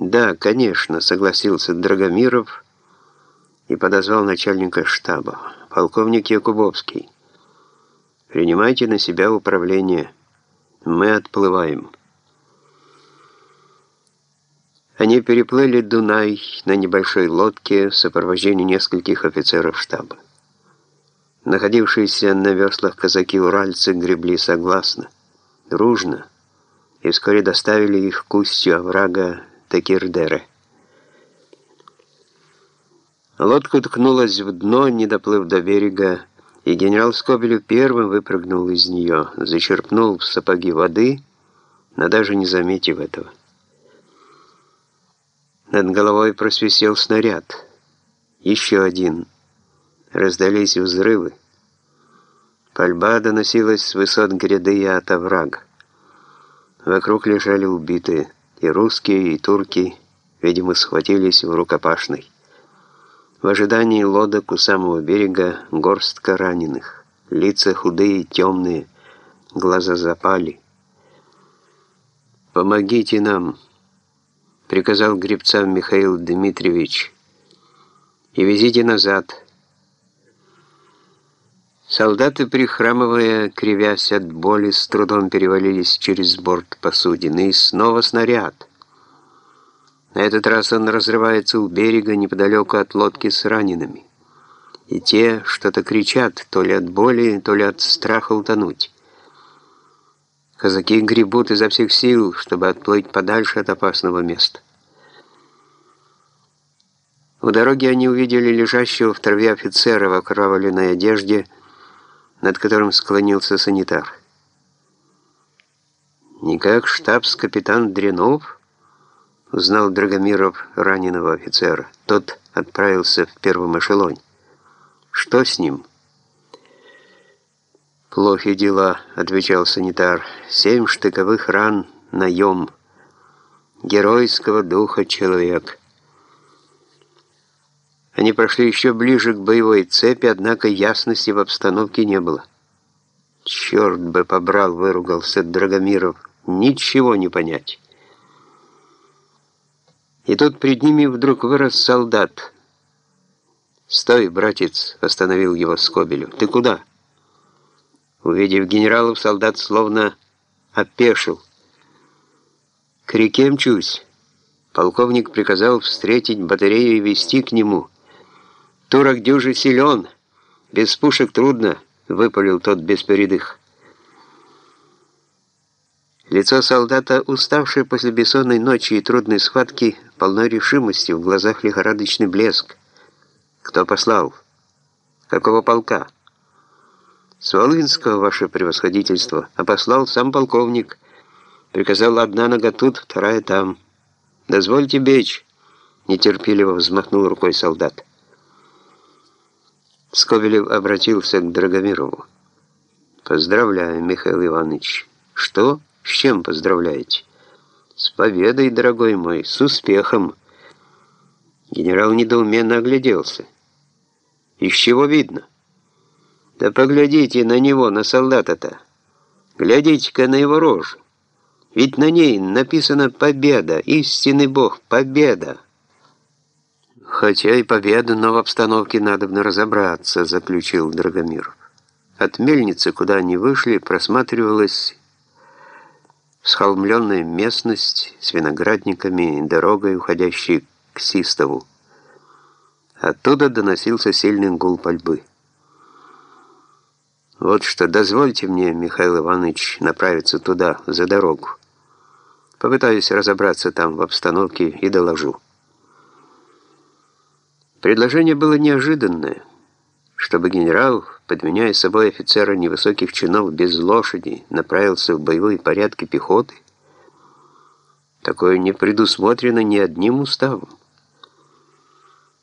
«Да, конечно», — согласился Драгомиров и подозвал начальника штаба. «Полковник Якубовский, принимайте на себя управление. Мы отплываем». Они переплыли Дунай на небольшой лодке в сопровождении нескольких офицеров штаба. Находившиеся на веслах казаки-уральцы гребли согласно, дружно, и вскоре доставили их к устью оврага Текирдере. Лодка ткнулась в дно, не доплыв до берега, и генерал Скобелев первым выпрыгнул из нее, зачерпнул в сапоги воды, но даже не заметив этого. Над головой просвистел снаряд. Еще один. Раздались взрывы. Пальба доносилась с высот гряды и от оврага. Вокруг лежали убитые. И русские, и турки, видимо, схватились в рукопашной. В ожидании лодок у самого берега горстка раненых. Лица худые, темные, глаза запали. «Помогите нам!» приказал гребцам Михаил Дмитриевич, и везите назад. Солдаты, прихрамывая, кривясь от боли, с трудом перевалились через борт посудины, и снова снаряд. На этот раз он разрывается у берега неподалеку от лодки с ранеными. И те что-то кричат, то ли от боли, то ли от страха утонуть. Казаки гребут изо всех сил, чтобы отплыть подальше от опасного места. У дороги они увидели лежащего в траве офицера в окровавленной одежде, над которым склонился санитар. «Никак штабс-капитан Дрянов?» — узнал Драгомиров раненого офицера. Тот отправился в первом эшелоне. «Что с ним?» «Плохи дела», — отвечал санитар. «Семь штыковых ран, наем. Геройского духа человек». Они прошли еще ближе к боевой цепи, однако ясности в обстановке не было. «Черт бы побрал!» — выругался Драгомиров. «Ничего не понять». И тут перед ними вдруг вырос солдат. «Стой, братец!» — остановил его Скобелев. «Ты куда?» Увидев генералов, солдат словно опешил. «К реке мчусь». Полковник приказал встретить батарею и вести к нему. «Турок дюжи силен, без пушек трудно», — выпалил тот без передых. Лицо солдата, уставшее после бессонной ночи и трудной схватки, полно решимости, в глазах лихорадочный блеск. «Кто послал? Какого полка?» «С Волынского, ваше превосходительство, а послал сам полковник. Приказал одна нога тут, вторая там. Дозвольте бечь!» Нетерпеливо взмахнул рукой солдат. Скобелев обратился к Драгомирову. «Поздравляю, Михаил Иванович». «Что? С чем поздравляете?» «С победой, дорогой мой, с успехом». Генерал недоуменно огляделся. «Из чего видно?» Да поглядите на него, на солдата-то. Глядите-ка на его рожу. Ведь на ней написано «Победа», истинный Бог, победа. Хотя и победа, но в обстановке надо бы разобраться, заключил Драгомиров. От мельницы, куда они вышли, просматривалась схолмленная местность с виноградниками и дорогой, уходящей к Систову. Оттуда доносился сильный гул пальбы. Вот что, дозвольте мне, Михаил Иванович, направиться туда, за дорогу. Попытаюсь разобраться там в обстановке и доложу. Предложение было неожиданное, чтобы генерал, подменяя собой офицера невысоких чинов без лошади, направился в боевые порядки пехоты. Такое не предусмотрено ни одним уставом.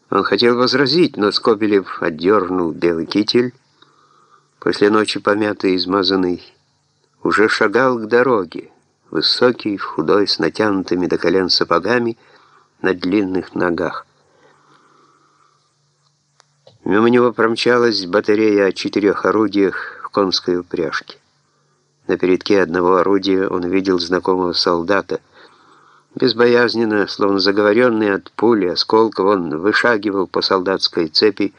Он хотел возразить, но Скобелев отдернул белый китель, после ночи помятый и измазанный, уже шагал к дороге, высокий, худой, с натянутыми до колен сапогами на длинных ногах. Мимо него промчалась батарея о четырех орудиях в конской упряжке. На передке одного орудия он видел знакомого солдата, Безбоязненно, словно заговоренный от пули, осколков, он вышагивал по солдатской цепи,